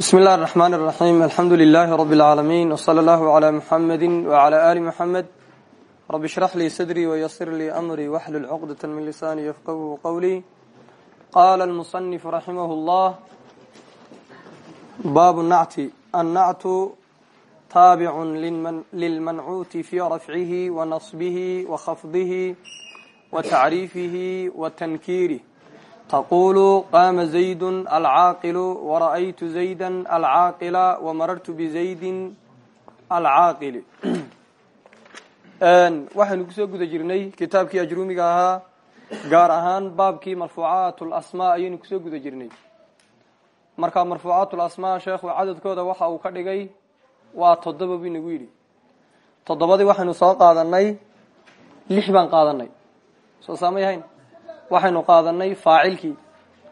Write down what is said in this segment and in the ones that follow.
بسم الله الرحمن الرحيم الحمد لله رب العالمين وصلى الله على محمد وعلى آل محمد رب اشرح لي صدري ويسر لي أمري واحلل عقدة من لساني يفقهوا قولي قال المصنف رحمه الله باب النعت النعت تابع للمنعوت في رفعه ونصبه وخفضه وتعريفه وتنكيره tqul qama zayd alcaaqil wara'aytu zayda alcaaqila wamarartu bizaydi alcaaqili waxaynu ku soo guda jirnay kitaabkii ajrumiga ahaa gaar ahaan baabkii marfuucaat lasmaa ayaynu ku soo guda jirnay. Markaa marfuucaat lasmaa sheekhu cadadkooda waxa uu ka dhigay waa toddoba buu inagu yidhi. Toddobadii waxaynu soo qaadanay lix baan qaadanay. Soo saamay waxaynu qaadanay faacilkii.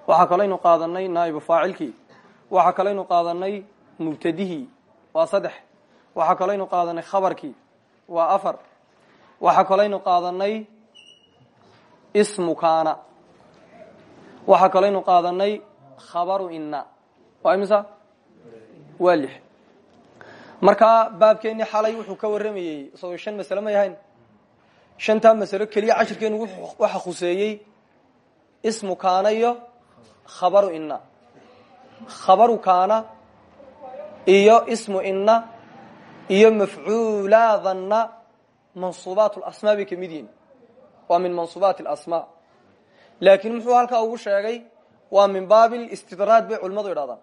Waxaa kaleynu qaadanay naaibu faacilkii. Waxaa kaleynu qaadanay mubtadihii. Waa saddex. Waxaa kaleynu qaadanay khabarkii. Waa afar. Waxaa kaleynu qaadanay ismu kaana. Waxaa kaleynu qaadanay khabaru inna. Waa imisa? Waa lix. Markaa baabkeeni xalay wuxuu ka warramayey. Isagoo shan masale may ahayn shantaa masalo keliya cashirkeenu waxa khuseeyey ismu kaana iyo khabaru inna. Khabaru kaana iyo ismu inna iyo mafcuulaadanna mansuubaat lasmaa bay ka mid yihiin waa min mansuubaat alasmaa laakiin muxuu halkaa ugu sheegay waa min baabi istidraad bay culimmadu idhahdaan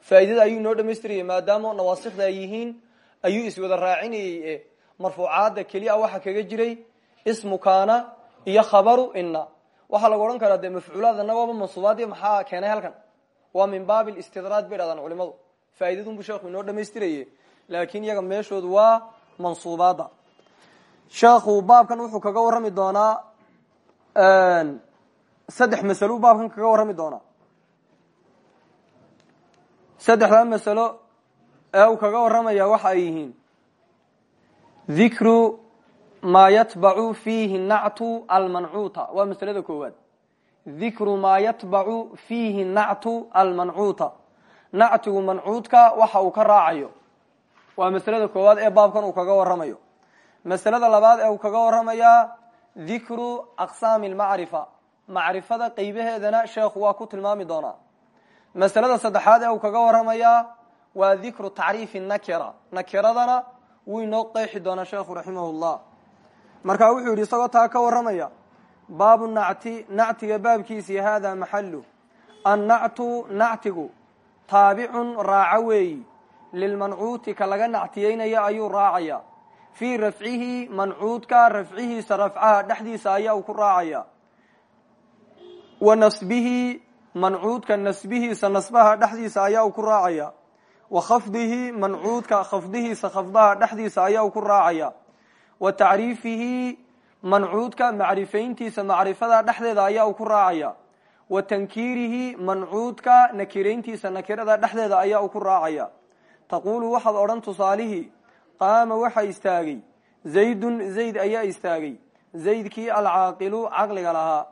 faa'iidada ayuu noo dhamaystirayay maadaama nawaasikda ay yihiin ayuu iswada raacinayey e marfuucaadda keliya waxa kaga jiray ismu kaana iyo khabaru inna waxaa lagu odhan karaa dee mafcuulaadana waaba mansuubaadii maxaa keenay halkan? Waa min baabi istidraad bay dhahdaan culimadu. Faa'iidadunbu sheekhu inoo dhamaystiraye laakiin iyaga meeshoodu waa mansuubaadda. Sheekhu baabkan wuxuu kaga warrami doonaa saddex masalo baabkan kaga warrami doonaa. Saddexdaa masalo ee uu kaga warramaya waxa ay yihiin dikru ma yatbacu fiihi nactu almancuuta waa masalada koowaad. Dikru maa yatbacu fiihi nactu almancuuta nactigu mancuudka waxa uu ka raacayo. Waa masalada koowaad ee baabkan uu kaga warramayo. Masalada labaad ee uu kaga warramayaa dikru aqsaami lmacrifa macrifada qeybaheedana sheekhu waa ku tilmaami doonaa. Masalada saddexaad ee uu kaga warramayaa waa dikru tacriifi nakira. Nakiradana wuu inoo qeexi doonaa sheekhu raximah llah marka wuxuu yidhi isagoo taa ka warramaya baabu nacti nactiga baabkiisii haadaa maxalu annactu nactigu taabicun raaco weeyi. Lilmancuuti ka laga nactiyeynayo ayuu raacaya. Fii rafcihi mancuudka rafcihiisa rafcaha dhexdiisa ayaa uu ku raacaya. Wa nasbihi mancuudka nasbihiisa nasbaha dhexdiisa ayaa uu ku raacaya. Wa khafdihi mancuudka khafdihiisa khafdaha dhexdiisa ayaa uu ku raacaya wa tacriifihi mancuudka macrifayntiisa macrifada dhexdeeda ayaa uu ku raacaya. Wa tankiirihi mancuudka nakirayntiisa nakirada dhexdeeda ayaa uu ku raacaya. Taquulu waxaad odhan tusaalihii qaama waxa istaagay. Zaydun zayd ayaa istaagay. Zaydkii alcaaqilu caqliga lahaa.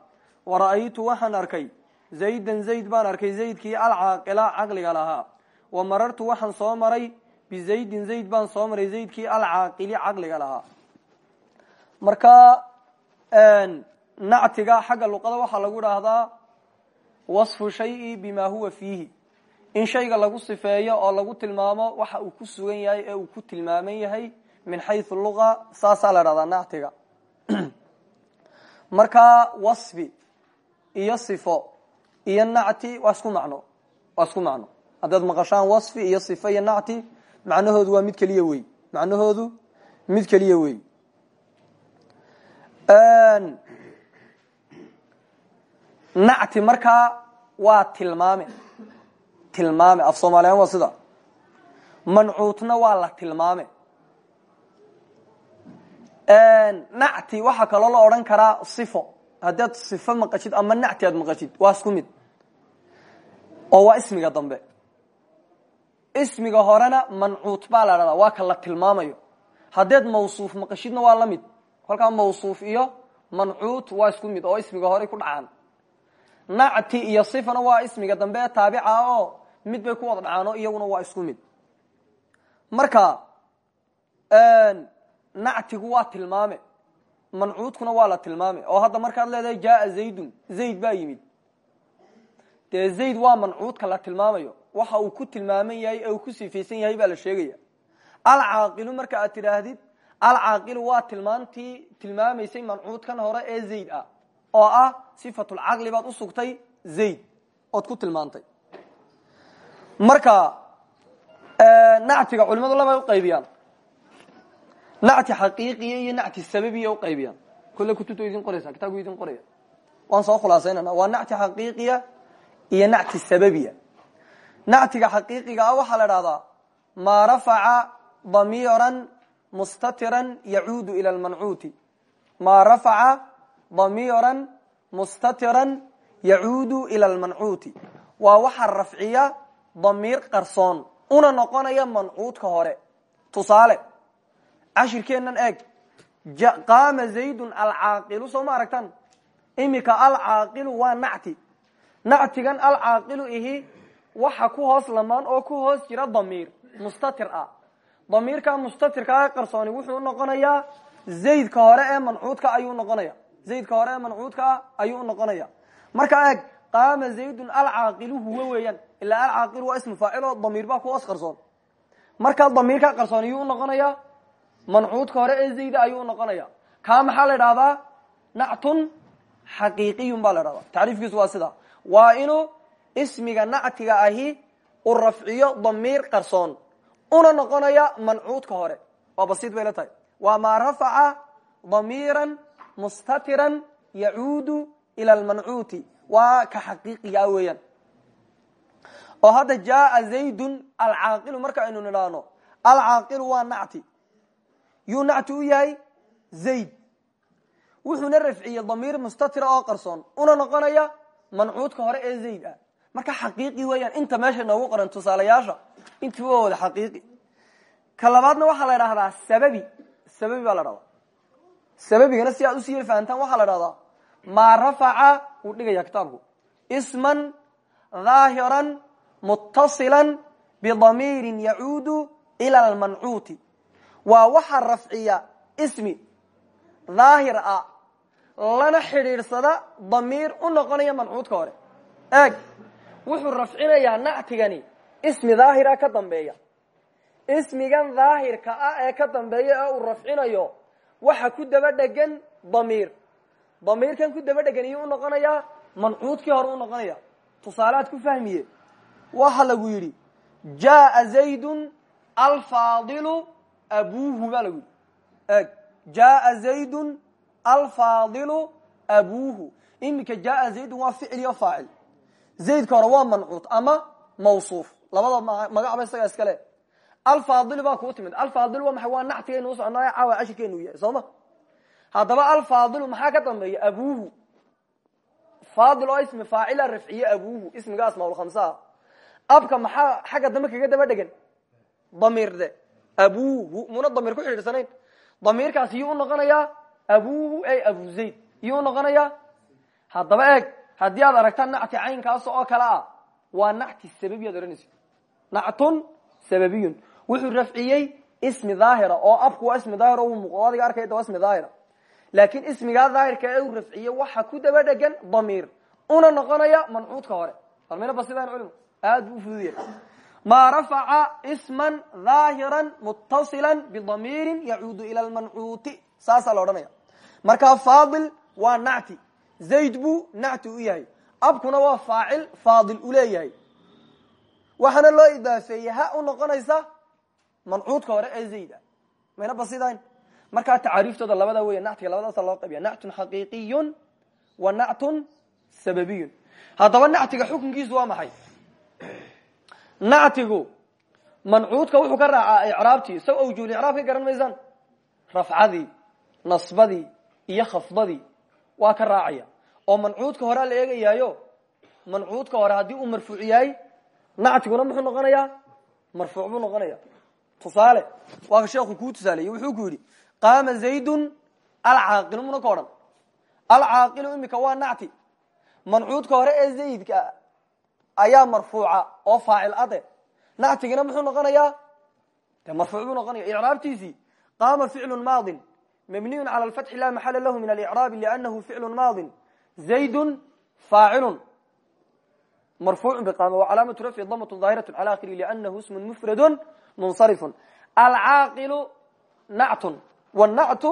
Wa ra'aytu waxaan arkay. Zaydan zayd baan arkay. Zaydkii alcaaqila caqliga lahaa. Wa marartu waxaan soo maray. Bizaydin zayd baan soo maray. Zaydkii alcaaqili caqliga lahaa marka nactiga xagga luqada waxaa lagu idhaahdaa wasfu shayi bima huwa fiihi. In shayga lagu sifeeyo oo lagu tilmaamo waxa uu ku sugan yahay ee uu ku tilmaaman yahay min xaysu luga saasaa la dhahdaa nactiga. Marka wasfi iyo sifo iyo nacti waa isku macno waa isku macno. Haddaad maqashaan wasfi iyo sifo iyo nacti macnahoodu waa mid keliya wey macnahoodu mid keliya wey nacti markaa waa tilmaame. Tilmaame af soomaaliyaan waa sida. Mancuutna waa la tilmaame. Nacti waxaa kaloo la odhan karaa sifo. Haddaad sifo maqashid ama nacti aad maqashid waa isku mid. Oo waa ismiga dambe. Ismiga horena mancuut baa la dhahdaa waa ka la tilmaamayo. Haddeed mawsuuf maqashidna waa la mid kolkaa mawsuuf iyo mancuut waa isku mid oo ismiga horey ku dhacaan. Nacti iyo sifana waa ismiga dambe taabica oo mid bay ku wada dhacaano iyaguna waa isku mid. Marka nactigu waa tilmaame. Mancuudkuna waa la tilmaame. Oo hadda markaad leedahay jaaa zaydun. Zayd baa yimid. Dee zayd waa mancuudka la tilmaamayo. Waxa uu ku tilmaaman yahay ee uu ku sifaysan yahay baa la sheegaya. Alcaaqilu marka aad tidhaahdid alcaaqilu waa tilmaantii tilmaamaysay mancuudkan hore ee zayd ah oo ah sifatulcaqli baad usugtay zayd ood ku tilmaantay. Marka nactiga culimadu labay uqaybiyaan nacti xaqiiqiya iyo nacti sababiya uqaybiyaan kolle kutubta idin qoraysa kitaabku idin qoraya. Waan soo khulaasaynana waa nacti xaqiiqiya iyo nacti sababiya. Nactiga xaqiiqiga ah waxaa la dhahdaa maa rafaca damiiran mustatiran yacuudu ila lmancuuti maa rafaca damiiran mustatiran yacuudu ila lmancuuti waa waxa rafciya damiir qarsoon una noqonaya mancuudka hore tusaale cashirkeennan eeg qaama zaydun alcaaqilu soo ma aragtan imika alcaaqilu waa nacti nactigan alcaaqilu ihi waxa ku hoos lamaan oo ku hoos jira damiir mustatir ah damiirka mustatirkaa qarsooni wuxuu noqonayaa zaydka hore ee mancuudka ayuu noqonaya zaydka hore ee mancuudkaa ayuu noqonaya marka eeg qaama zaydun alcaaqilu huwa weeyaan. Ilaa alcaaqilu waa ismu faacil oo damiir baa ku qarsoon. Markaa damiirka qarsoon ayuu unoqonaya mancuudka hore ee zayda ayuu unoqonaya kaa maxaa la idhahdaa nactun xaqiiqiyun baa la dhahdaa tacriifkiisu waa sida waa inuu ismiga nactiga ahi u rafciyo damiir qarsoon una noqonaya mancuudka hore. Waa basiid bay la tahay. Waa maa rafaca damiira mustatiran yacuudu ila lmancuuti waa ka xaqiiqigaa weeyaan. Oo hadda jaaa zaydun alcaaqilu marka aynu nidhaahno. Alcaaqilu waa nacti. Yuu nacti u yahay zayd. Wuxuuna rafciyey damiir mustatira oo qarsoon. Una noqonaya mancuudka hore ee zayd ah marka xaqiiqi weeyaan inta meesha noogu qoran tusaalayaasha intii waa wada xaqiiqi. Ka labaadna waxaa la dhahdaa sababi sababi baa la dhahdaa sababigana si aad u sii fahantaan waxaa la dhahdaa maa rafaca wuu dhigaya kitaabku. Isman dhaahiran muttasilan bidamiirin yacuudu ila almancuuti. Waa waxa rafciya ismi dhaahir ah lana xidhiidhsada damiir u noqonaya mancuudka hore. Eeg wuxuu rafcinayaa nactigani. Ismi dhaahira ka dambeeya. Ismigan dhaahirka ah ee ka dambeeya ee uu rafcinayo waxa ku daba dhegan damiir. Damiirkan ku daba dhegan iyuu unoqonayaa mancuudkii hore u noqonaya tusaaleaad ku fahmiye waxa lagu yidhi jaaa zaydun alfaadilu abuuhu baa lagu yidhi. Eeg jaaa zaydun alfaadilu abuuhu. Iminka jaaa zaydun waa ficil iyo faacil zaydka hore waa mancuud ama mawsuuf. Labada magacba isagaa iska le alfaadilu baa kuu timid. Alfaadilu waa maxay? Waa nactigaynu u soconaayo caawa cashirkeenu yahay soo ma? Haddaba alfaadilu maxaa ka dambeeya? Abuuhu faadil oo ismi faacila rafciye abuuhu ismiga asmaaulkhamsaa abka maxaa xagga dambe kaga daba dhegan? Damiir de. Abuuhu muna damiir ku xidhiidsanayn damiirkaas yuu unoqonayaa abuuhu ey abu zayd. Yuu unoqonayaa haddii aad aragtaan nacti caynkaas oo kale ah waa nacti sababiyaad odhanaysa. Nactun sababiyun. Wuxuu rafciyey ismi dhaahira oo waa ismi daahir o muuqdo adiga arkayda waa ismi dhaahira laakiin ismigaa daahirka ee uu rafciye waxa ku daba dhegan damiir. Una noqonaya mancuudka hore. Almayna basidaan culimo aad buu ufududya maa rafaca isman dhaahira mutasila bidamiirin yacuudu ila lmancuuti saasaa la odhanaya. Markaa faadil waa nacti zayd buu nacti u yahay. Abkuna waa faacil faadil uleeyahay waxaana loo idaafeeyey ha u noqonaysa mancuudka hore ee zayd ah mayna basidayn markaa tacaariiftooda labada weya nactiga labadaasa loo qaybiya nactun xaqiiqiyun wa nactun sababiyun. Haddaba nactiga xukunkiisu waa maxay? Nactigu mancuudka wuxuu ka raacaa icraabtii. Saw awjuul icraab ka garan maysaan? Rafcadii nasbadii iyo khafdadii waa ka raacaya. Oo mancuudka horea la eegayaayo mancuudka hore haddii uu marfuuc yahay nactiguna muxuu noqonayaa? Marfuuc buu noqonaya tusaale waa ka sheekhu kuu tusaaleeyey wuxuu ku yidhi qaama zaydun alcaaqilu muna ka odhan. Alcaaqilu imika waa nacti. Mancuudka hore ee zaydka ayaa marfuuca oo faacil ade nactigina muxuu noqonayaa? De marfuuc buu noqonaya icraabtiisii qaama ficlu maadin mabniyu cala lfatxi la maxala lahu min alicraabi lianahu ficlu maadin zaydun faacilun marfuucu biqaama wacalaamatu rafci damatu daahiratu cala akhiri lianahu ismun mufradun munsarifun alcaaqilu nactun wannactu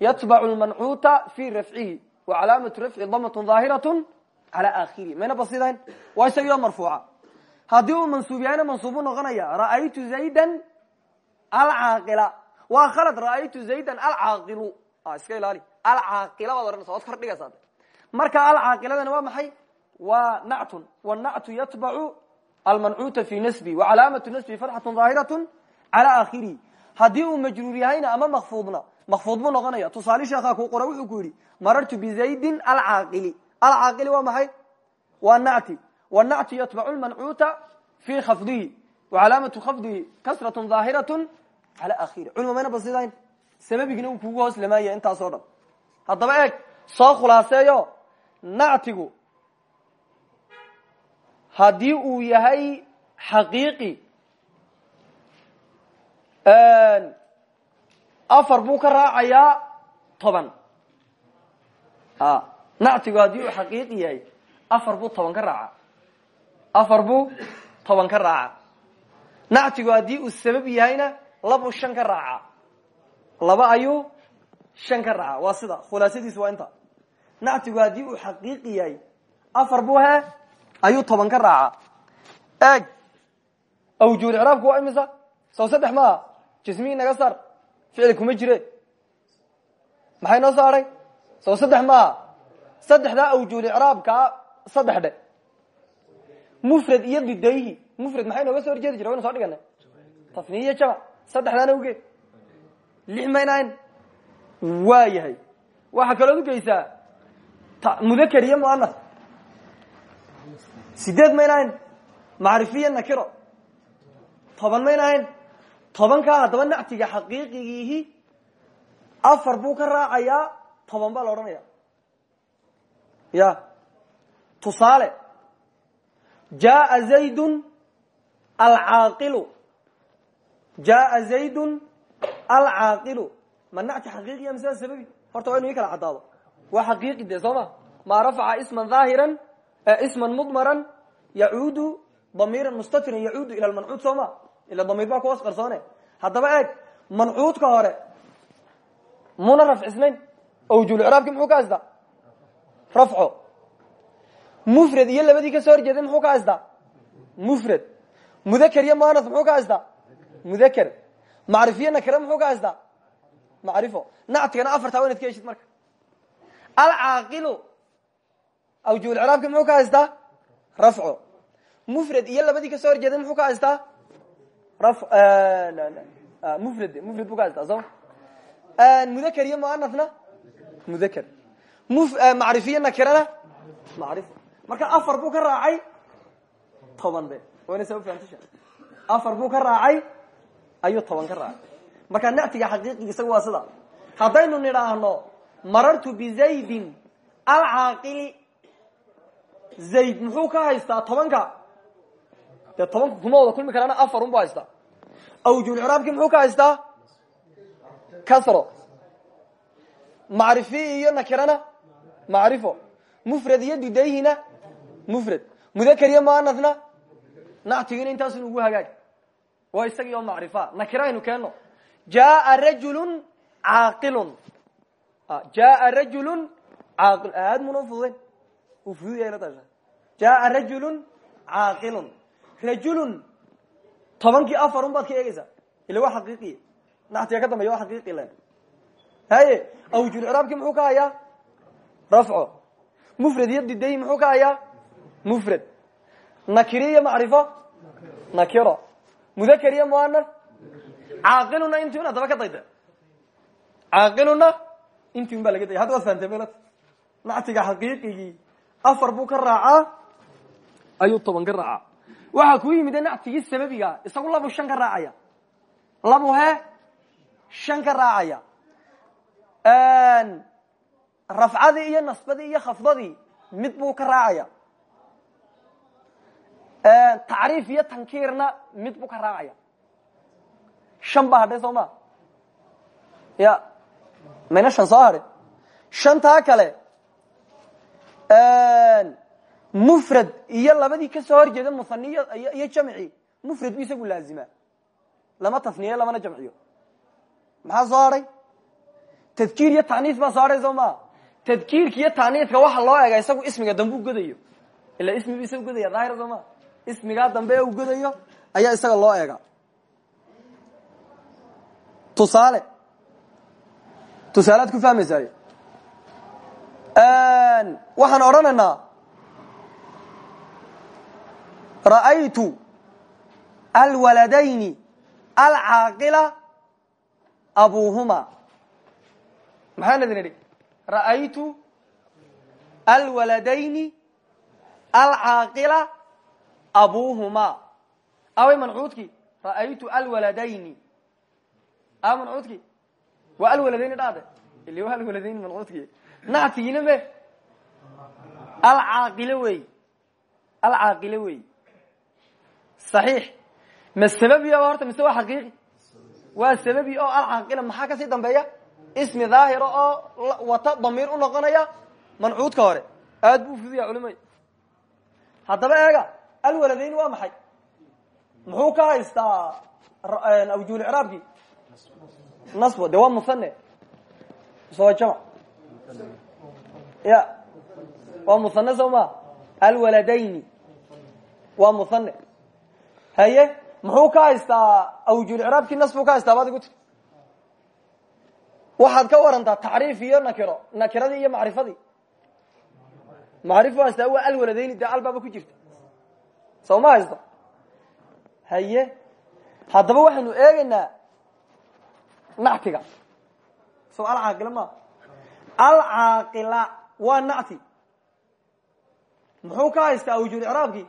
yatbacu lmancuuta fi rafcihi wacalaamatu rafci damatu daahiratu cala akhirihi mayna basidayn waa isagio marfuuca haddii uu mansuub yahayna mansuubu noqonaya ra'aytu zaydan alcaaqila waa khalad ra'aytu zaydan alcaaqilu. Iska ilaali. Alcaaqila baad ohanaysa waad kor dhigaysaa marka alcaaqiladana waa maxay? Waa nactun wannactu yatbacu almancuuta fi nasbi wacalaamatu nasbi fatxatu daahiratu cala akhirihi haddii uu majruur yahayna ama makfuudna makfuud buu noqonaya. Tusaale sheekhaa kuu qora wuxuu ku yidhi marartu bizaydin alcaaqili. Alcaaqili waa maxay? Waa nacti wannactu yatbacu lmancuuta fi khafdihi wacalaamatu khafdihi kasratu daahiratu cala akhiri culima mayna basidayn sababigina uu kugu hoos lamaaya intaasoo dhan haddaba eeg soo khulaaseeyo nactigu haddii uu yahay xaqiiqi afar buu ka raacayaa toban nactigu haddii uu xaqiiqi yahay afar buu toban ka raaca afar buu toban ka raaca nactigu haddii uu sabab yahayna labuu shan ka raaca. Laba ayuu shan ka raaca. Waa sida khulaasadiisu waa inta. Nactigu haddii uu xaqiiqi yahay afar buu he ayuu toban ka raaca. Eeg. Awjuul icraabku waa imisa? Soo saddex maaha. Jismihii naga saar. Ficil kuma jire. Maxay noo saaray? Soo saddex maaha. Saddexdaa awjuul icraabkaa saddex dhe mufrad iyo didayhi. Mufrad maxay nooga soo horjeedi jira waynu soo dhiganay. Tasniya jamac saddexdaana uge lix maynahayn waa yahay waxaa kalood ugeysaa mudakar iyo muanas sideed maynahayn macrifiya nakiro. Toban maynahayn tobankaa haddaba nactiga xaqiiqigiihi afar buu ka raacayaa toban baa la odhanaya ya. Tusaale jaaa zaydun alcaaqilu jaaa zaydun alcaaqilu ma nacti xaqiiqiya mise sababi horta waa inu kala caddaado waa xaqiiqi de soo ma maa isman dhaahiran isman mudmaran yacuudu damiiran mustatiran yacuudu ila lmancuud soo ma ila damiir baa kuwas qarsoone haddaba eeg mancuudka hore muna rafcisnayn awjulcraabki muxuu ka haystaa rafco mufrad iyo labadii ka soo horjeeday muxuu ka haystaa mufrad mudakar macrifiyo nakire muxuu ka haystaa? Macrifo. Nactigana afartaa wa inad ka heshid marka. Alcaaqilu awjuulcraabki muxuu ka haystaa? Rafco mufrad iyo labadii ka soo horjeeday muxuu ka haystaa? Mufrad mufrad buu ka haystaa soo? Mudakar iyo muanasna mudakar macrifiyo nakirana macrifo marka afar buu ka raacay toban de wayna saa ufahantasha afar buu ka raacay ayuu toban ka raacay marka nactiga xaqiiqiga isaga waa sida. Haddaynu nidhaahno marartu bizaydin alcaaqili zayd muxuu ka haystaa tobanka? Dee tobanka kuma wada kulmi karaana afar un bu haystaa awjulcraabki muxuu ka haystaa? Kasro. Macrifi iyo nakirana? Macrifo. Mufrad iyo didayhina mufrad. Mudakar iyo muanasna nactigina intaasun ugu hagaag waa isagii oo macrifa. Nakira aynu keeno jaaa rajulun caaqilun. Jaaa rajulun caaqil. Aad muna ufududayn uu fudud yahay la jaaa rajulun caaqilun. Rajulun tobankii afar un baad ka eegeysaa ila waa xaqiiqiy nactiga ka dambeya waa xaqiiqi le haye awjulcraabki muxuu ka hayaa? Rafco. Mufrad iyo diday muxuu ka hayaa? Mufrad. Nakiri iyo macrifo nakiro mudakar iyo muanas caaqiluna inti un adaba ka dayda caaqiluna inti un baa laga daya hadda waad fahamtee mel nactiga xaqiiqigii afar buu ka raacaa ayuu toban ka raacaa waxaa kuu yimid nactigii sababiga isagu labu shan ka raacaya labu he shan ka raacaya rafcadii iyo nasbadii iyo khafdadii mid buu ka raacaya tacriif iyo tankiirna mid buu ka raacaya. Shan baa hadhay soo ma? Ya mayna shan soo hadhin shantaa kale mufrad iyo labadii ka soo horjeeda muhaniy iyo jamci mufrad bu isagu laazima. Lama tasniye lamana jamciyo. Maxaa soo hadhay? Tadkiir iyo taniis baa soo hadhay soo maa tadkiirka iyo taniiska waxa loo ega isagu ismiga dambe u godayo. Ila ismi bu isaga godaya daahir soo ma ismigaa dambe uu godayo ayaa isaga loo eega. Tusaale. Tusaalead ku fahmaysaay? Waxaan odhanaynaa. Ra'aytu alwaladayni alcaaqila abuhuma maxaan idin idhi ra'aytu alwaladayni alcaaqila abuhuma away mancuudki ra'aytu alwaladayni a mancuudki waa alwaladayni dhade ili waa alwaladayni mancuudki nactigiina me alcaaqile wey alcaaqile wey صaxiix ma sababiya horta mise waa xaqiiqi waa sababi oo alcaaqila maxaa ka sii dambeeya ismi daahira oo wata damiir u noqonaya mancuudka hore aad buu fudiya culimay haddaba eega alwaladayn waa maxay? Muxuu ka haystaa awjuul icraabkii? Nasbo de waa musane soo jamac. Ya waa musane soo ma? Alwaladayni waa musane haye muxuu ka haystaa awjuul icraabkii nas buu ka haystaa baad igu tir waxaad ka warantaa tacriif iyo nakiro nakiradii iyo macrifadii. Macrifu haystaa waa alwaladayni dee albaaba ku jirta soo ma haysto haye haddaba waxaynu eegaynaa nactiga so alcaaqila ma. Alcaaqila waa nacti muxuu ka haystaa awjuul icraabkii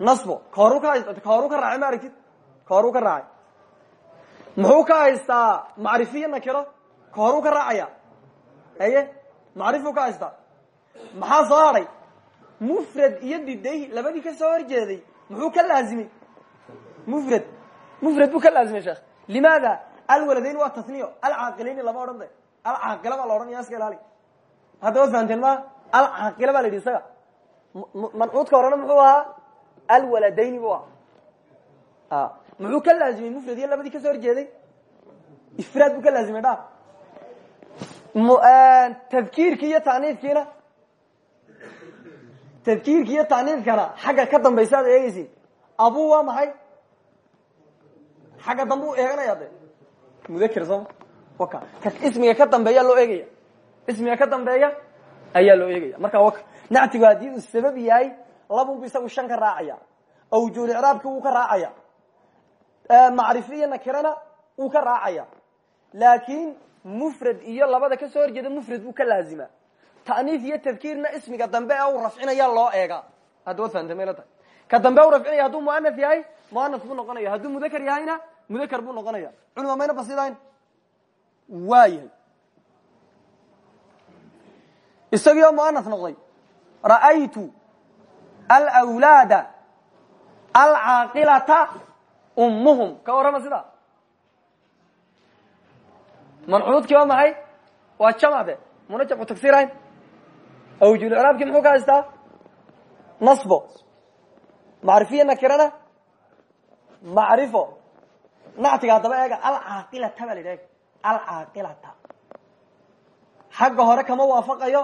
nasbo. Kahoruu ka hayst kahoruu ka raacay ma aragtid kahoruu ka raacay. Muxuu ka haystaa macrifiyo nakiro? Kahoruu ka raacaya. Haye macrifuu ka haystaa maxaa soo hadhay mufrad iyo diday labadii ka soo horjeeday. Muxuu ka laazimay? Mufrad. Mufrad buu ka laazimay sheekh. Limaada? Alwaladayn waa tasniyo. Alcaaqilayni lama odhan de alcaaqila baa la odhanaya iska ilaali. Haddaba fahamteen ma alcaaqila baa la yidhi isaga. Mancuudka horena muxuu ahaa? Alwaladayni bu ahaa. Muxuu ka laazimay mufrad iyo labadii ka soo horjeeday? Ifraad buu ka laazimay dha tadkiirki iyo taniifkiina tadkiirki iyo taniifkana xagga ka dambaysa ad eegeysin abu waa maxay? Xagga dambe u eeganaya de mudakir sooma waka ka ismiga ka dambeeya loo eegaya. Ismiga ka dambeeya ayaa loo eegaya. Marka waka nactigu haddii uu sabab yahay labunbu isagu shan ka raacaya. Awjuul icraabki wuu ka raacaya. Macrifi iyo nakirana wuu ka raacaya. Laakin mufrad iyo labada ka soo horjeeda mufrad buu ka laazima ta'niif iyo tadkiirna ismiga dambe ee u rafcinaya loo eega. Hadda waad fahamtay mayla tahay ka dambe u rafcinaya hadduu muanaf yahay muanaf buu noqonaya hadduu mudakar yahayna mudakar buu noqonaya culima mayna basidayn waa yahay isagii oo muanaf noqday ra'aytu alwlaada alcaaqilata ummuhum. Ka warrama sida? Mancuudkii waa awjuul icraabkii muxuu ka haystaa nasbo macrifiya nakirana macrifo nactiga haddaba eega alcaaqilata baa la yidhi ega alcaaqilata xagga hore kama waafaqayo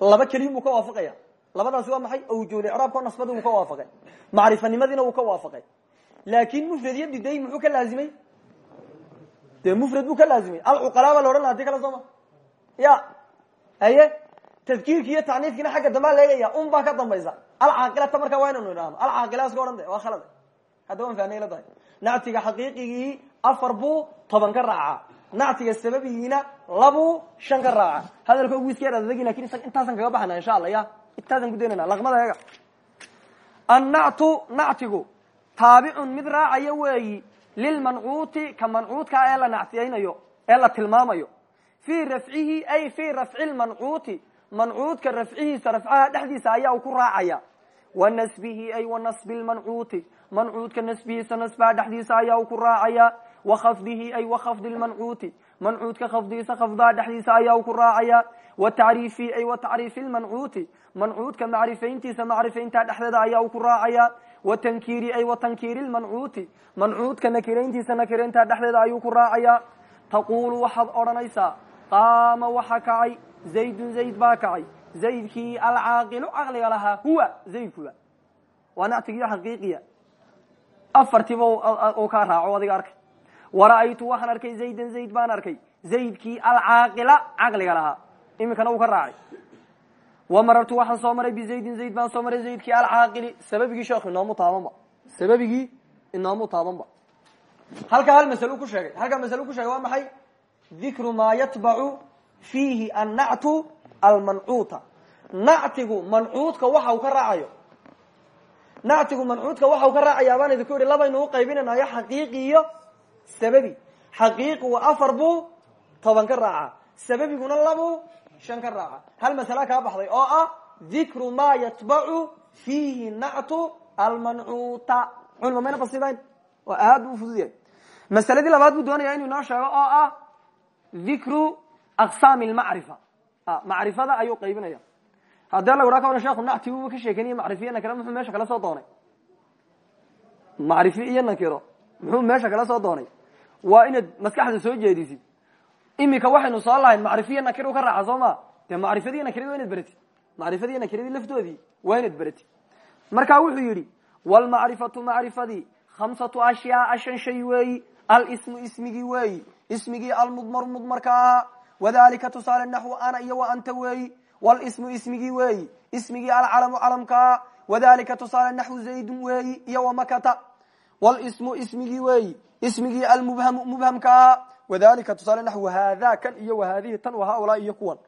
laba keliyin buu ka waafaqaya labadaasi waa maxay awjuul icraabka nasbadii wuu ka waafaqay macrifanimadiina wuu ka waafaqay laakin mufrad iyo diday muxuu ka laazimay dee mufrad buu ka laazimay alcuqalaa baa la odhan laha haddii kale ya tadkiirki iyo taniifkiina xagga dambaa leegaya un baa ka dambaysa. Alcaaqilata markaa waa inaynu idhaahno alcaaqila iska odhan de waa khalad. Hadda waan fahnay la tahay nactiga xaqiiqigii afar buu toban ka raaca nactiga sababigiina labuu shan ka raaca hadalka ugu iska yar adadegi laakiin intaasan kaga baxana insha allah ya intaasan ku daynana laqmada annactu nactigu taabicun mid raacaya weeyi lilmancuuti ka mancuudkaa ee la nactiyaynayo ee la tilmaamayo. Fii rafcihi ay fii rafci lmancuuti mancuudka rafcihiisa rafcaha dhexdiisa ayaa ku raacaya. Wa nasbihi ay wa nasbi lmancuuti mancuudka nasbihiisa nasbaha dhexdiisa ayaa ku raacaya. Wa khafdihi ay wa khafdi lmancuuti mancuudka khafdigiisa khafdaha dhexdiisa ayaa ku raacaya. Wa tacriifihi ay wa tacriifi lmancuuti mancuudka macrifayntiisa macrifaynta dhexdeeda ayaa ku raacaya. Wa tankiiri ay wa tankiiri lmancuuti mancuudka nakirayntiisa nakiraynta dhexdeeda ayuu ku raacaya. Taqulu waxaad odhanaysaa qaama waxa kacay zaydun zayd baa kacay. Zaydkii alcaaqilu caqliga lahaa huwa zaydkuba waa nactigiyo xaqiiqiya. Afartiiba u kaa raaco adiga arkay. Wara'aytu waxaan arkay zaydan zayd baan arkay. Zaydkii alcaaqila caqliga lahaa. Iminkana uu ka raacay. Wamarartu waxaan soo maray bizaydin zayd baan soo maray zaydkii alcaaqili. Sababigii sheekhu inoomu taabanba sababigii inoomu taabanba halkaa hal maslu ku sheegay. Halkaa maslu ku sheegay waa maxay? Dikru fiihi annactu almancuuta. Nactigu mancuudka waxa uu ka raacayo. Nactigu mancuudka waxa uu ka raacaya baan idinku yihi labaynu uqaybinanayo xaqiiqi iyo sababi. Xaqiiqigu afar buu toban ka raaca. Sababiguna labu shan ka raaca. Hal masala kaa baxday oo ah dikru ma yatbacu fiihi nactu almancuuta. Culma mayna basidayn oo aad ufudud yahay masaladii labaad buu doonaya inuu inoo sheego oo ah dikru aqsaami lmacrifa macrifada ayuu qaybinaya haddee lagu haa ka sheku nacti uba ka sheekeniye macrifiyo nakiro muxuu meesha kala soo doonay macrifi iyo nakiro meesha kala soo doonay waa inaad maskaxda soo jeedisid imika waxaynu soo lahayn macrifiyo nakir ka raaca ma dee macrifadiiyo nakiradi wa inad beratid macrifadiiyo nakiradii laftoodii waa marka wuxuu yidhi wlmacrifatu macrifadii khamsatu ashyaaa shan shay weeyi alsmu ismigii weeyi ismigii almudmaru mudmarka wadalika tusaale naxwu ana iyo wa anta weeyi wlsmu ismigii weeyi ismigii alcalamu calamkaa wadalika tusaale naxwu zaydun weeyi iyo wamakata wlsmu ismigii weeyi ismigii almubhamu mubhamka ahaa wadalika tusaale naxwu haada kan iyo wahadihi tan wahaulaa iyo kuwan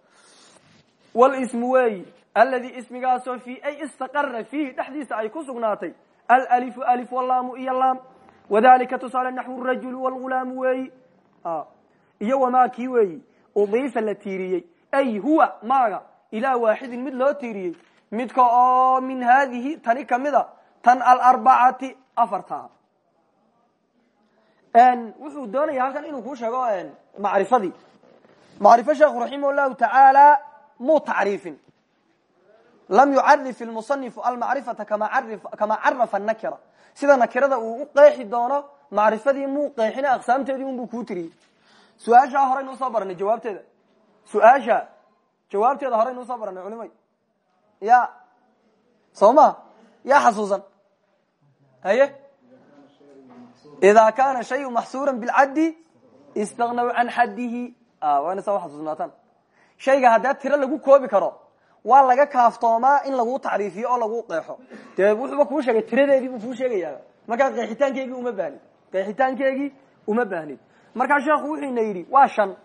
wlsmu weeyi alladii ismigaasoo fi ay istaqara fiihi dhexdiisa ay ku sugnaatay alalifu alif walaamu iyo laam wadalika tusaale naxwu rajulu wlgulaamu weeyi iyo wamaa kii weeyi udiifa la tiiriyey. Ay huwa maaga ilaa waaxidin mid loo tiiriyey. Midka oo min haadihi tani kamida tan alarbacati afartaa wuxuu doonaya halkan inuu kuu sheego macrifadii. Macrifo sheekhu raximah llahu tacaala muu tacriifin. Lam yucarif ilmusanifu almacrifata kama carafa nakira sida nakirada uu u qeexi doono macrifadii muu qeexina aqsaamteedii unbuu kuu tiriyey su'aashaa horeynu u soo baranay jawaabteeda su'aasha jawaabteeda horeynu u soo baranay culimay ya soo ma yaa xasuusan haye ida kana shayu maxsuura bilcaddi istagnaw can xaddihi waa ina saa uxasuusnaataan shayga haddee tiro lagu koobi karo waa laga kaaftoomaa in lagu tacriifiyo oo lagu qeexo dee wuxuuba kuu sheegay tiradeedii buu kuu sheegayaa markaa qeexitaankeegii uma baahnid qeexitaankeegii uma baahnid markaa sheekhu wuxuu ina waa shan.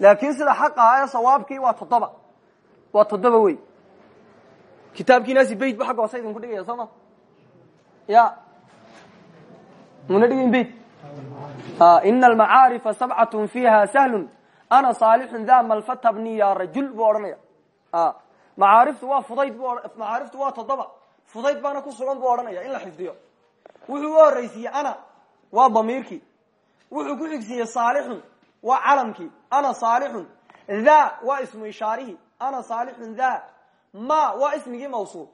Laakin sida xaq ahaa ee sawaabkii waa toddoba. Waa toddoba wey kitaabkiinaasi beyt bu xagga hoose idinku dhigaya ma? Ya. Muna dhigin beyt ina almacaarifa sabcatun fiiha sahlun. Ana saalixun da malfata bni ya rajul buu odhanaya. Macaariftu waa fudayd macaariftu waa toddoba. Fudayd baana ku sugan buu in la xifdiyo. Wuxuu u ana waa damiirkii wuxuu ku xigsiiyey saalixun waa calamkii ana saalixun tha waa ismu ishaarihi ana saalixun tha ma waa ismigii mawsuul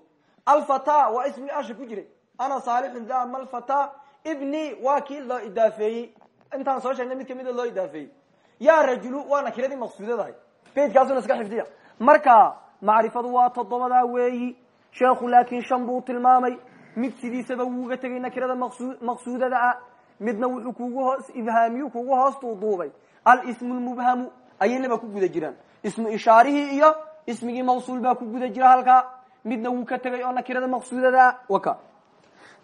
alfata waa ismigii asha ku jiray ana saalixun tha malfata ibni waa kii loo idaafeeyey intaan soo sheegnay mid kamida loo idaafeeyey ya rajulu waa nakiradii maqsuudadahay beydkaasuna iska xifdiya marka macrifadu waa toddobadaa weeyi sheekhu laakiin shan buu tilmaamay mid sidiisaba wuuga tegay nakirada maqsuudada ah midna wuxuu kugu hoos ibhaamiyu kugu hoos duuduubay alsmu lmubhamu ayaynaba ku guda jiraan. Ismu ishaarihii iyo ismigii mawsuul baa ku guda jira halkaa. Midna wuu ka tegay oo nakirada maqsuudada waka.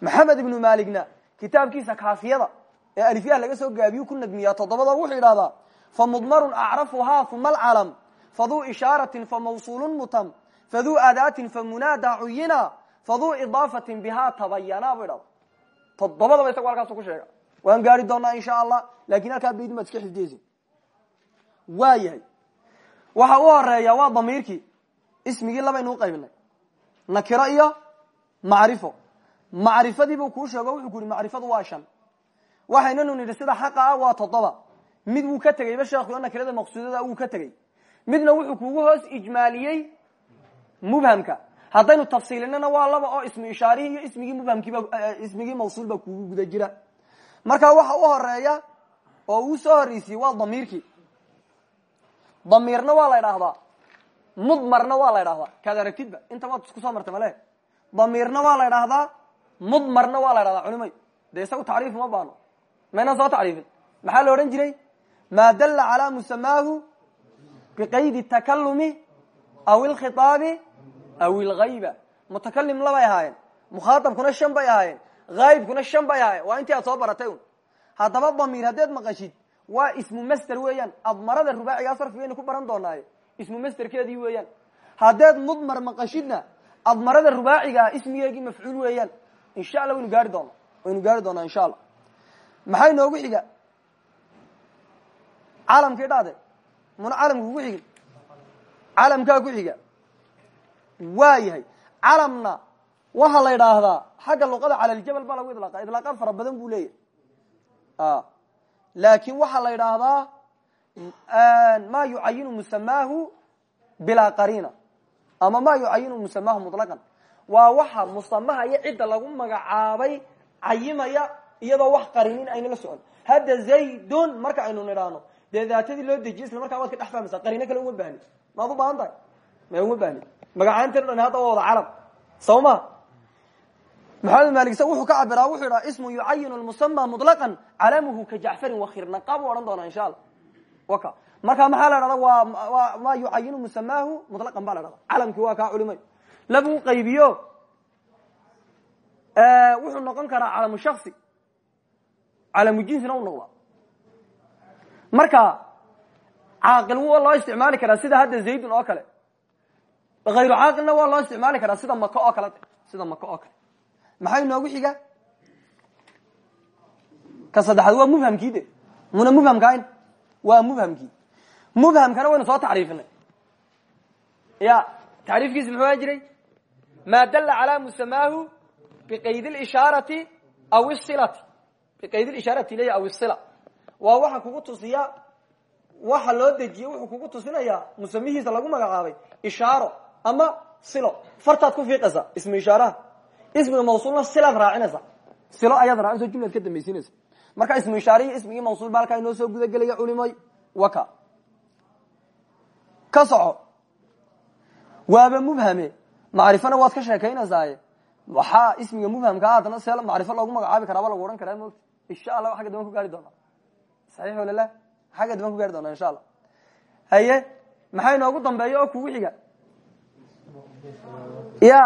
Maxamed ibnu maligna kitaabkiisa kaafiyada ee alifyaha laga soo gaabiyu ku nadmiyaa toddobada wuxuu idhahdaa famudmarun acrafuhaa uma alcalam faduu ishaaratin famawsuulun mutam faduu aadaatin famunaada cuyina faduu idaafatin bihaa tabayana bu idhahda toddobadaba isago halkaasu ku sheega waan gaari doonaa insha allah laakiin halkaa baydin baad iska xifdiyeysa waa yahay waxa u horreeya waa damiirkii. Ismigii labaynu uqaybinay nakiro iyo macrifo. Macrifadiibuu kuu sheego wuxuu ku yihi macrifadu waa shan. Waxaynanu nidhi sida xaqa ah waa toddoba. Mid wuu ka tegeyba sheekhu nakirada maqsuudada wuu ka tegey. Midna wuxuu kugu hoos ijmaaliyey mubhamka. Haddaynu tafsiilinana waa laba oo ismu ishaarihi iyo ismigii mubhamkiiba ismigii mawsuul baa kugu guda marka waxa u horreeya oo uu soo horreysiyey waa damiirkii damiirna waa la idhaahdaa mudmarna waa la idhahdaa kaad aragtidba inta waad isku soo martay male damiirna waa la idhaahdaa mudmarna waa la idhahdaa culimay dee isagu tacriif uma baano maynaan soo tacriifin. Maxaa la odhan jiray? Maa dalla calaa musamaahu biqaydi takalumi aw ilkhitaabi aw ilgayba mutakalim labay ahaayeen. Mukhaatabkuna shan bay ahaayeen haayibkuna shan bay ahaayeen waa intii aad soo baratay un haddaba damiir haddeed maqashid waa ismu master weeyaan. Admarada rubaacigaa sarfigaynu ku baran doonaaye ismu masterkeedii weeyaan. Haddeed mudmar maqashidna admarada rubaacigaa ismigeegii mafcuul weeyaan. Insha allah waynu gaari doona waynu gaari doonaa insha allah maxaa inoogu xiga? Calamkii dhade muna calamka kugu xigin? Calamkaa ku xiga? Waa yahay. Calamna waxaa la idhaahdaa xagga luqada calaljabal baa lagu idlaaqa idlaaqaad fara badan buu leeyahay. Laakin waxaa la idhaahdaa ma yucayinu musamaahu bilaa qariina ama ma yucayinu musamaahu muطlaqan waa waxa musamaha iyo cidda lagu magacaabay cayimaya iyadoo wax qarinin ayna la socon. Hadda zaydun marka aynu nidhaahno dee daatadii loo dejiye isla markaa waad ka dhex fahmaysaa. Kale uma baahni. Maad u baahan tahay? Ma uma baahni magacaantir dhan hadda wada calam. Saw ma maxamed maaligsa wuxuu ka cabiraa wuxuu idhaha ismu yucayinu lmusama muطlaqan calamuhu ka jacfarin wakhirnaqa buu odhan doonaa insha waka. Marka maxaa la dhahda waa ma yucayinu musamaahu muطlaqan ba la dhahda calamkii waa kaa culimay. Labuu qaybiyo wuxuu noqon karaa calamu shaksi calamu jinsina u noqda marka caaqil waa loo isticmaali karaa sida hadda zaydun oo kale. Hayru caaqilna waa loo isticmaali karaa sida maka oo kale. Sida maka oo kale maxaa inoogu xiga? Ka saddexaad waa mubhamkii de. Muna mubhamkahayn waa mubhamkii mubhamkana waynu soo tacriifinay. Ya tacriifkiisi muxuu ahaan jiray? Ma dalla calaa musamaahu biqayd lishaarati aw isilati biqayd lishaarati ileyh aw isila waa waxa kugu tusiya waxa loo dejiye wuxuu kugu tusinayaa musamihiisa lagu magacaabay ishaaro ama silo. Fartaad ku fiiqaysa ismu ishaaraha ismiga mawsuulna silaad raacinaysa. Silo ayaad raacinaysa jumlaad ka dambaysinaysa. Marka ismu ishaarihi ismigii mawsuul ba halkaa inoo soo gudagelaya culimay. Waka. Ka soco. Waaba mubhame. Macrifana waad ka sheekaynaysaa waxaa ismiga mubhamka haddana see macrifo loogu magacaabi karaaba lagu odhan karaa mota insha allah xagga daban ku gaari doonaa. Saxiix walalah xagga daban ku gaari doonaa insha allah haye maxaa inoogu dambeeya oo kugu xiga? Ya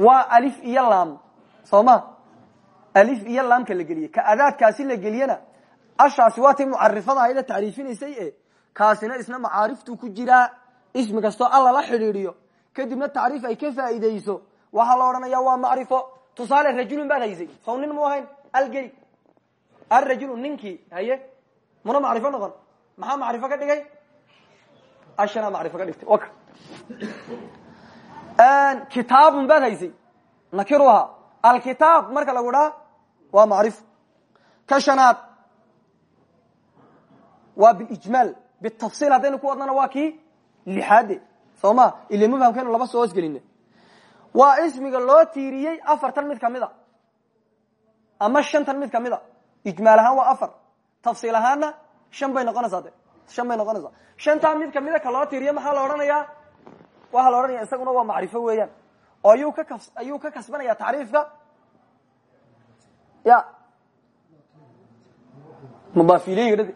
waa alif iyo laam soo ma alif iyo laamka la geliyey ka adaadkaasi la geliyena ashaasi waa tay mucarifada ahayda tacriifinaysay e kaasina isna macaariftuu ku jiraa ismi kastoo alla la xidhiidiyo kadibna tacriif ay ka faa'iideyso waxaa la odhanaya waa macrifo. Tusaale rajulun baad haysay. Saw nin mu ahayn? Algeli alrajulu ninkii haye? Muna macrifo noqon. Maxaa macrifo ka dhigay? Ashana macrifo ka dhigtay kitaabun baad haysay nakiruha. Alkitaab marka lagu dhaha waa macrifo ka shanaad waa bilijmaal bitafsiil haddaynu ku wadnana waa kii lixaade. Soo ma? Ile laba soo hoosgelina waa ismiga loo tiiriyey afartan mid ka mid a ama shantan mid ka mid a ijmaal waa afar. Tafsiil ahaanna shan bay noqonaysaa shan bay noqonaysaa. Shantaa mid kamida ka loo tiiriye maxaa la odhanayaa waxaa la odhanaya isaguna waa macrifo weeyaan. Oo ayuu ka kas ayuu ka kasbanaya tacriifka? Ya. Mudaaf ileyga dhade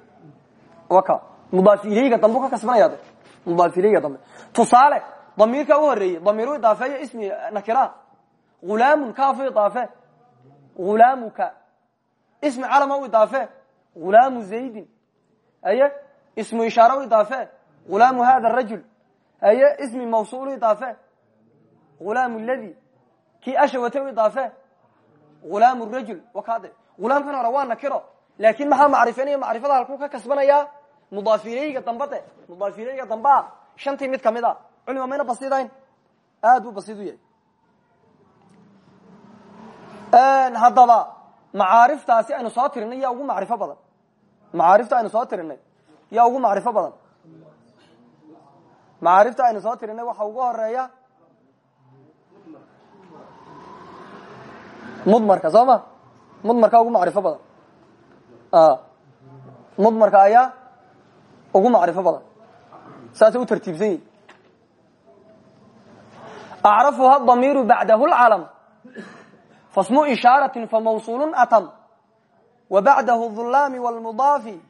waka. Mudaaf ileyga dambu ka kasbanaya de. Mudaaf ileyga dambe. Tusaale damiirka u horeeyey damiir u idaafeeyo ismi nakira. Hulaamun kaafu idaafe hulaamuka ismi calama u idaafe hulaamu zaydin. Haye ismu ishaare u idaafe hulaamu hada rajul haye ismi mawsuul u idaafe hulaamu ladi kii ashawate idaafe hulaamu rajul wakade hulaamkan hore waa nakiro laakin maxaa macrifeynaya macrifada halkuu ka kasbanaya mudaaf ileyga dambade mudaaf ileyga dambaa shantii mid ka mid a culima mayna basidayn aad buu basid u yahay haddaba macaariftaasi aynu soo tirinay yaa ugu macrifo badan macaarifta aynu soo tirinay yaa ugu macrifo badan macaarifta aynu soo tirinay waxa ugu horreeya mudmarka soo ma? Mudmarka ugu macrifo badan. Mudmarka ayaa ugu macrifo badan. Saasay u tartiibsan yihiin acrafuha damiiru bacdahu lcalam fasmu ishaaratin famawsuulu atam wa bacdahu dhulaami wlmudaafi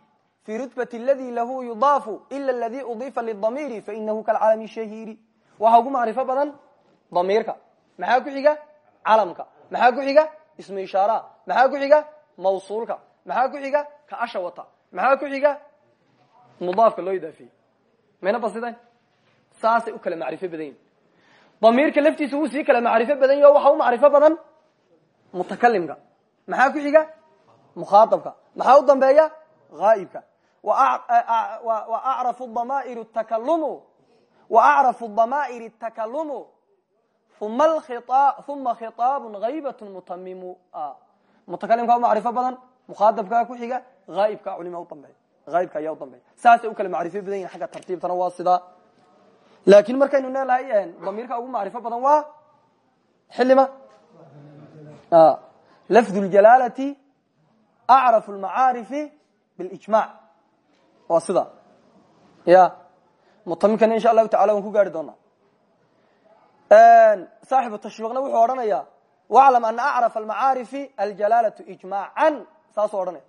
fi rutbati aladi lahu yudaafu ila aladi udiifa lidamiiri fainahu kalcalami shahiiri waxaa ugu macrifo badan damiirka maxaa ku xiga calamka maxaa ku xiga ismu ishaaraha maxaa ku xiga mawsuulka maxaa ku xiga ka asha wata maxaa ku xiga mudaafka loo idaafeeyey mayna basidayn saasay u kala macrifo badan yihiin damiirka laftiisa wuu sii kala macrifo badan yahi o waxa u macrifo badan mutakalimka maxaa ku xiga mukhaaabka maxaa u dambeeya haa'ibka acrafu damaa'ir takalumu uma khiطaab haybat mutamimu mutakalimka macrifo badan mukhaadabkaa ku xiga haa'ibka culima udambeeya haa'ibka ayaa u dambeeya saasay u kala macrifo badan yihiin xagga tartiibtana waa sidaa laakin markaynu leelahay damiirka ugu macrifo badan waa xilima lafdu ljalaalati acrafu lmacaarifi bilijmac waa sida. Ya mutamimkana insha allahu tacala waan ku gaari doonaa. Saaxibu tashwiiqna wuxuu odhanaya waclam ana acrafa almacaarifi aljalaalatu ijmaacan saasuu odhanaya.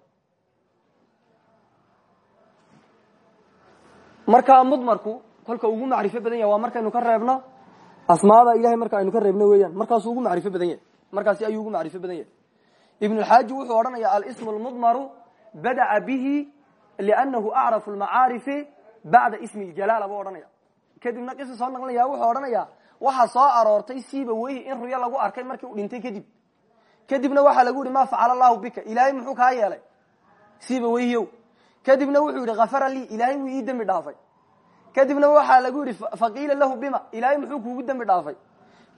Markaa mudmarku kolka ugu macrifo badan yahay waa markaynu ka reebno asmaada ilahay marka aynu ka reebno weeyaan markaasuu ugu macrifo badan yahay. Markaasi ayuu ugu macrifo badan yahay. Ibn اlxaaji wuxuu odhanaya alsm اlmudmaru badaca bihi lأnahu acrafu lmacaarifi bacda ismi اljalaala buu odhanaya kadibna qisa soo naqlinaya wuxuu odhanaya waxaa soo aroortay siiba weyhi in ruyo lagu arkay markii uu dhintay kadib kadibna waxaa lagu yihi ma facala allahu bika ilaahay muxuu kaa yeelay siiba weyhiyow kadibna wuxuu yihi kafara lii ilaahay wuu ii dembi dhaafay kadibna waxaa lagu yihi faqiila lahu bima ilaahay muxuu kuugu dembi dhaafay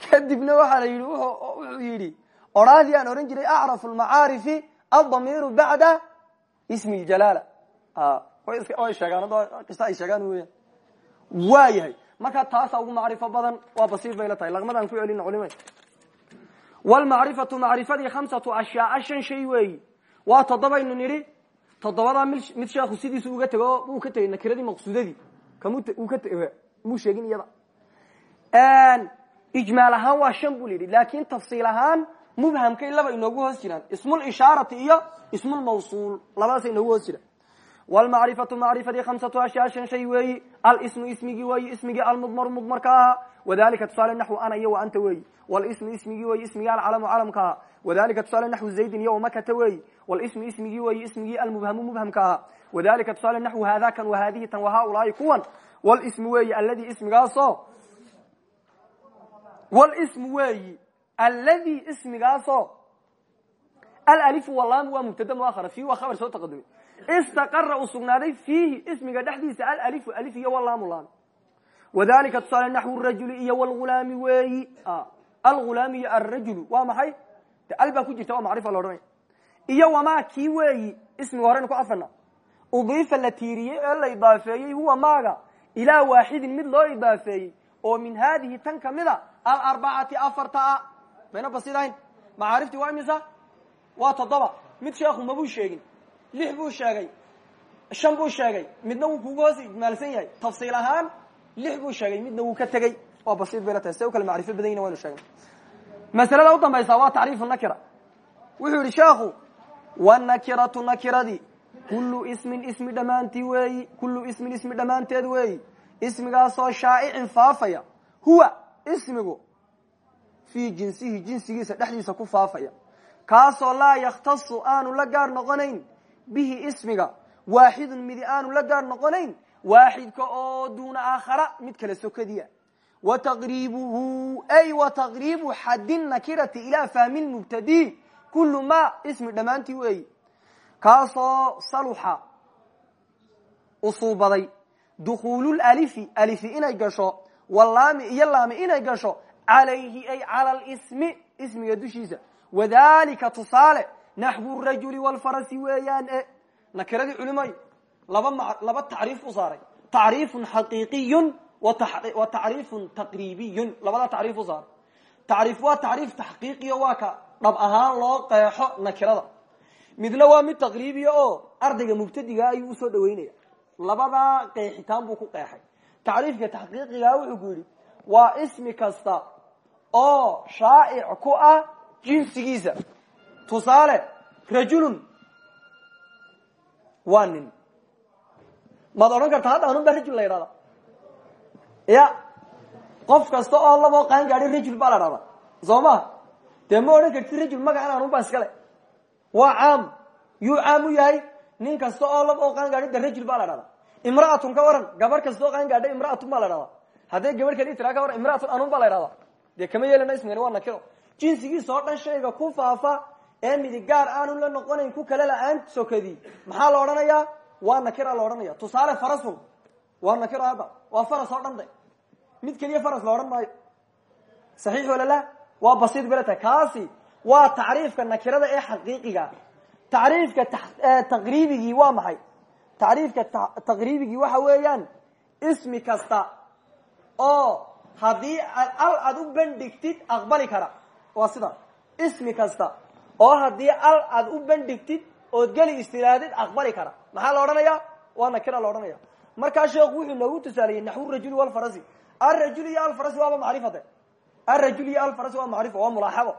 kadibna waxaa la yidhi wuxuu yidhi odhaadii aan ohan jiray acrafu lmacaarifi aldamiiru bacda ismi ljalaala sheegaan qisa ay sheegaan weyan waa yahay markaa taasaa ugu macrifo badan waa basiir bay la tahay laqmadaan ku celina culima wlmacrifatu macrifadii khamsatu ashyaaa shan shay weeyi waa toddobaynu nidhi toddobadaa mid sheekhu sidiisu uga tego uu ka tegey nakiradii maqsuudadii muu sheegin iyada ijmaal ahaan waa shan buu yidhi laakin tafsiil ahaan mubhamkay laba inoogu hoos jiraan ismulishaarati iyo ismulmawsuul labadaasa inoogu hoos jiraan wlmacrifatu macrifadii khamsatu ashyaa shan shay weeyi alsmu ismigii weeyi ismigii almudmaru mudmarka ahaa wadalika tusaale naxwu ana iyo wa anta weeyi wlsmu ismigii weeyi ismigii alcalamu calamka ahaa wadalika tusaale naxwu zaydin iyo wamakata weeyi wlsmu ismigii weeyi ismigii almubhamu mubhamka ahaa wadalika tusaale naxwu hada kan wahadihi tan wahaulaai kuwan wlsmu weeyi alladii ismigaaso wlsmu weeyi alladii ismigaaso alalifu walaamu waa mubtada muahara fiihi waa khabar soo taqadumay istaqara uu sugnaaday fiihi ismiga dhexdiisa alalifu alif iyo walaamu laam wadalika tusaale naxwu rajuli iyo wlgulaami weeyi algulaami iyo alrajulu waa maxay de al baa ku jirta waa macrifa la odhanaya iyo wamaa kii weeyi ismiga horeynu ku afana udiifa la tiiriyey ee la idaafeeyey huwa maaga ilaa waaxidin mid loo idaafeeyey oo min haadihi tan kamida alarbacati afarta a mayna basidayn macaariftii waa imisa mid sheekhu mabuu sheegin lix buu sheegay. Shan buu sheegay. Midna wuu kugu hoos ijmaalsan yahay. Tafsiil ahaan lix buu sheegay. Midna wuu ka tegey waa basiid bay la tahay. Se u kale macrifo badan yina waynu sheegnay masalada u dambaysa waa tacriifu nakira. Wuxuu yihi sheekhu wanakiratu nakiradi. Kullu ismin ismi dhammaantii weeyi. Kullu ismin ismi dhammaanteed weeyi. Ismigaasoo shaa'icin faafaya. Huwa ismigu fii jinsihi. Jinsigiisa dhexdiisa ku faafaya. Kaasoo laa yakhtasu aanu la gaar noqonayn bihi ismiga. Waaxidun midi aanu la gaar noqonayn. Waaxidka oo duuna aakhara mid kale sokadiya wa taqriibuhu ay wa taqriibu xaddi nakirati ilaa fahmi lmubtadi kullu ma ismi dhammaantii weeyi kaasoo saluxa usuubaday. Dukuululalifi alifi inay gasho. Walaami iyo laami inay gasho. Calayhi ay cala lsmi ismiga dushiisa. Wadalika tusaale naxwu rajuli walfarasi weeyaan e nakiradii culimay laba laba tacriif u saaray tacriifun xaqiiqiyun wa tacriifun taqriibiyun labada tacriif u saaray tacriif waa tacriif taxqiiqiyo waa ka dhab ahaan loo qeexo nakirada midna waa mid taqriibiya oo ardayga mubtadiga ayuu u soo dhaweynaya labadaa qeexitaan buu ku qeexay tacriifka taxqiiqigaa wuxuu ku yidhi waa ismi kasta oo shaa'ic ku ah jinsigiisa tusaale rajulun waa nin. Maad odhan kartaa hadda anun baa rajul la yidhahda ya qof kasta oo laboo qaan gaadhi rajul baa la dhahda soo ma dee ma odhan karti rajul magacan anun baa iskale waa caam. Yuu caam u yahay nin kasta oo lab oo qaan gaadhi de rajul baa la dhahda imra'atun ka waran gabar kasta qaan gaadha imra'atun baa la dhahda hadday gabar kali tiraa ka waran imra'atun anun baa la dhahda dee kama yeelana ismigani waa nakiro. Jinsigiisa oo dhan shayga ku faafa ee midig gaar aanu la noqonayn ku kale la'aan sokadii maxaa la odhanayaa? Waa nakira la odhanaya tusaale farasun. Waa nakiro hadda. Waa faras oo dhan mid keliya faras la odhan maayo. Saxiix walala waa basiid beleta kaasi waa tacriifka nakirada ee xaqiiqiga. Tacriifka taqriibigii waa maxay? Tacriifka taqriibigii waxa weeyaan ismi kasta oo haddii al aad u bandhigtid aqbali kara. Waa sida ismi kasta oo haddii al aad u bandhigtid ood geli istiraadid aqbali kara. Maxaa la odhanaya waa nakira la odhanaya markaa sheekhu wuxuu noogu tusaaleyey naxwu rajuli walfarasi alrajul iyo alfarasi waaba macrifade alrajul iyo alfarasi waa macrifo waa mulaaxabo.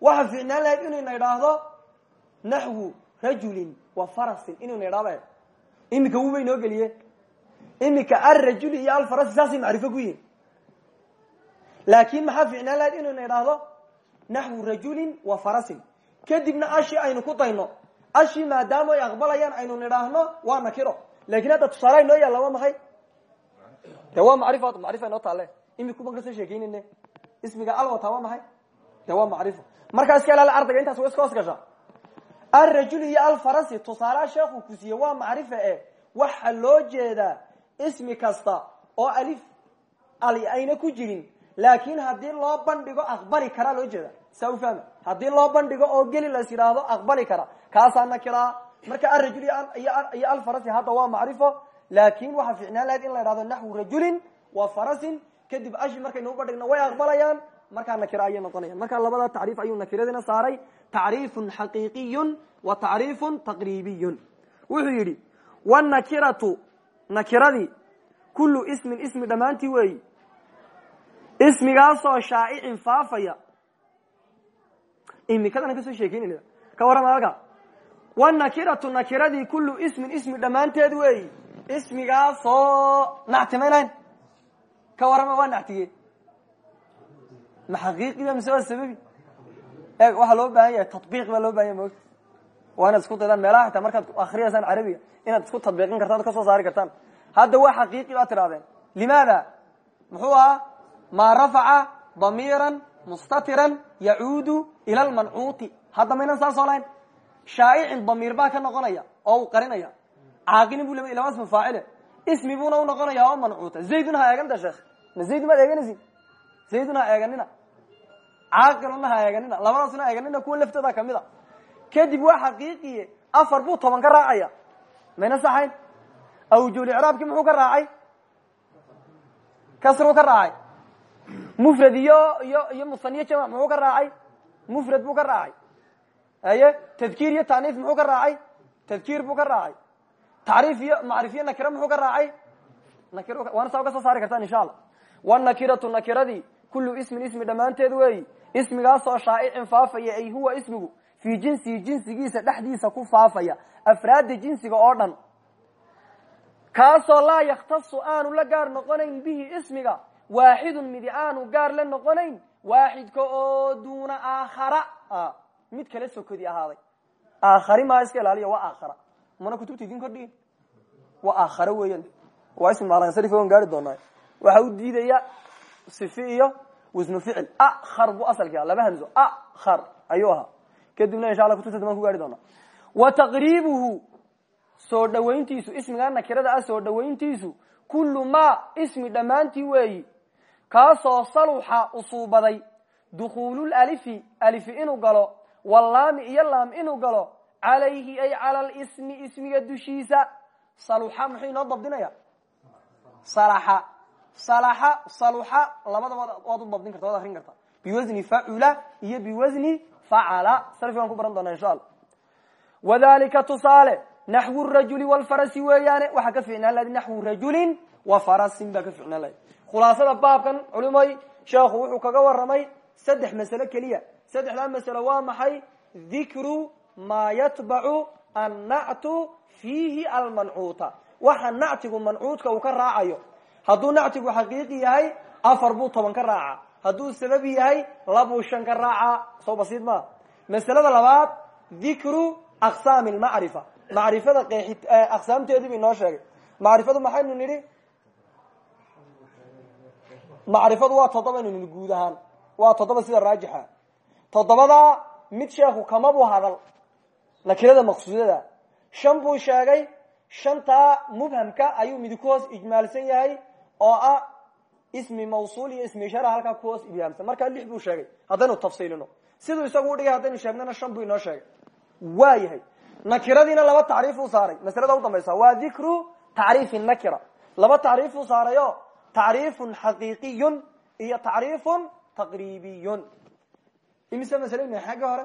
Waxa fiicnaan lahayd inayna idhaahdo naxwu rajulin wa farasin. Inayna idhahdo imika wuba inoo geliye. Imika alrajul iyo alfarasi saasay macrifo ku yihiin laakin maxaa fiicnaan lahayd inayna idhaahdo naxwu rajulin wa farasin kadibna ashi aynu ku dayno ashi maadaama ay aqbalayaan aynu nidhaahno waa nakiro laakiin hadda tusaale inoo yaalla waa maxay de waa macrifo macrifa inoo taale imikuba ka soo sheekeynayne ismiga alwata waa maxay de waa markaa iska ilaali ardayga intaas wa iska hoos gashaa alrajul iyo alfarasi tusaalaha sheekhu kusiiye waa macrifa e waxa loo jeedaa ismi kasta oo alif ali ayna ku jirin laakin haddii loo bandhigo aqbali karaa loo jeeda saa u fahma haddii loo bandhigo oo geli las yidhaahdo aqbali kara. Kaasaa nakiraa marka alrajul iyo alfarasi hadda waa macrifo laakin waxaa ficnaan lahayd in la idhahdo naxwu rajulin wa farasin. Kadib ashi markaynu ubandhigno way aqbalayaan markaa nakira ayay noqonayan marka labada tacriif ayuu nakiradina saaray. Tacriifun xaqiiqiyun wa tacriifun taqriibiyun. Wuxuu yidhi wanakiratu nakiradii kullu ismin ismi dhammaantii weeyi. Ismigaasoo shaa'icin faafaya imikadana ka soo sheekeynayna ka warrama halka wanakiratu nakiradii kullu ismin ismi dhammaanteed weeyi ismigaasoo nactimaynayn ka warrama waa nactige ma xaqiiqiba mise waa sababi? E waxaa loo baahan yahay tabiiq baa loo baahan yahy moogta isku daydaan meelaha xitaa markaad akriyaysaan carabiga inaad isku tabiiqin kartaan ad ka soo saari kartaan. Hadda waa xaqiiqi baad tidhahdeen limaada? Muxuu ahaa? Maa rafaca damiiran mustatiran yacuudu ila lmancuuti hadda maynan saasoo lahayn shaa'icin damiir baa ka noqonaya oo uu qarinaya caaqilin bu lama ismu faacile ismi buuna u noqonaya oo mancuuta zaydun ha eeganta sheekh ma zayd maad eeganaysin zaydun ha eeganina caaqiluna ha eeganina labadaasuna ha eeganina kuwa laftooda ka mid a kadib waa xaqiiqiye afar buu toban ka raacaya mayna saxayn awjulicraabkii muxuu ka raacay kasruu ka raacay mufrad iyo iyo iyo musaniyo jamac muxuu ka raacay? Mufrad buu ka raacay. Aye tadkiir iyo taaniif muxuu ka raacay? Tadkiir buu ka raacay. Tacriif iyo macrifiyo nakira muxuu ka raacay? Nakir waana saa uga soo saari kartaan insha allah wanakiratu nakiradii kullu ismin ismi dhammaanteed weeyi. Ismigaasoo shaa'icin faafaya ay huwa ismigu fii jinsihi jinsigiisa dhexdiisa ku faafaya. Afraadda jinsiga oo dhan. Kaasoo laa yakhtasu aanu la gaar noqonayn bihi ismiga waaxidun midi aanu gaar la noqonayn waaxidka oo duuna aakhara. Mid kala sokodi ahaaday. Aakhari maa iska ilaaliya waa aakhara. Mana kutubta idin kordhigin waa aakhare weeyaan. Waa ismi maalansarif on gaari doonaa. Waxa u diidaya sifi iyo wasnu ficil. Akhar buu asalki ah laba hamzo akhar ayuu ahaa. Kadibna insha alla kutubta damaan soo dhawayntiisu ismigaa nakirada ah soo dhawayntiisu kullu ma ismi dhammaantii weeyi kaasoo saluxa usuubaday dukuulul alifi alifi inuu galo walaami iyo laam inuu galo calayhi ay cala lismi ismiga dushiisa. Saluxa muxuu inoo dabdinaya? Salaxa. Salaxa saluxa labadaba waad u dabdin karta waad akrin karta. Biwasni facula iyo biwasni facala sarfigaan ku baran doona insha alla wadalika tusaale naxwu rajuli walfarasi weeyaane. Waxaa ka ficnaan lahayd naxwu rajulin wa farasin baa ka khulaasada baabkan culimoy sheekhu wuxuu kaga waramay saddex masalo keliya. Saddexdaa masalo waa maxay? Dikru maa yatbacu annactu fiihi almancuuta waxa nactigu mancuudka uu ka raacayo. Hadduu nactigu xaqiiqi yahay afar buu toban ka raaca. Hadduu sababi yahay labuu shan ka raaca. Soo basiid maa masalada labaad dikru aqsaami lmacrifa macrifada qeexi aqsaamteedii bu inoo sheegay. Macrifadu maxaynu nidhi macrifadu waa toddoba aynu nidhi guud ahaan waa toddoba sida raajixa. Toddobadaa mid sheekhu kamabuu hadal nakirada maqsuudada. Shan buu sheegay shantaa mubhamka ayuu midi ku ijmaalsan yahay oo ah ismi mawsuul iyo ismi ishara halkaa ku hoos ibhaamsan markaa lix buu sheegay haddaynu tafsiilino. Siduu isagu udhigay haddaynu sheegnana shan buu inoo sheegay. Waa yahay. Nakiradiina laba tacriifuu saaray. Masalada udambaysa waa dikru tacriifi nakira. Laba tacriifuu saarayo tacriifun xaqiiqiyun iyo tacriifun taqriibiyun. Imise masale xagga hore?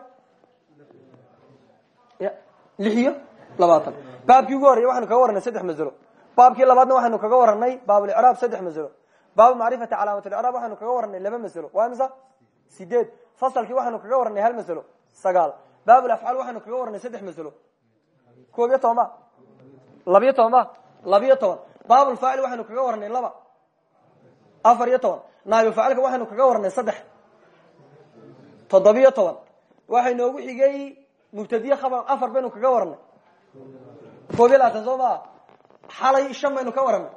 Lix iyo labaatan. Baabkii ugu horreyay waxaynu kaga warranay saddex masalo. Baabkii labaadna waxaynu kaga warranay baabulicraab saddex masalo. Baabu macrifati calaamat licraab waxaynu kaga warranay laba masalo. Waa imisa? Sideed. Fasalkii waxaynu kaga warranay hal masalo. Sagaal. Baabulafcaal waxaynu kaga warranay saddex masalo. Koob iyo toban ma labiyo toban ma labiyo toban. Baabulfaacil waxaynu kaga warranay laba afar iyo toban. Naayofacilka waxaynu kaga warranay saddex. Toddobiyo toban. Waxay noogu xigay mubtadiye khabar afar baynu kaga warranay koob iyo labaatan soo maa xalay shan baynu ka warranay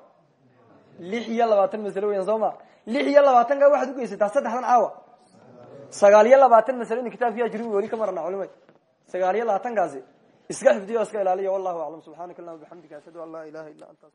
lix iyo labaatan masalo weyan soo lix iyo labaatanka waxaad ugeysataa saddexdan caawa sagaal iyo labaatan masalo ina kitaabki ajrubi weli ka marana culimay. Sagaal iyo labaatankaasi iska xifdiyo iska ilaaliya wallahu aclam. Subxaanaka allahuma bixamdika ashhadu an laa ilaha illa anta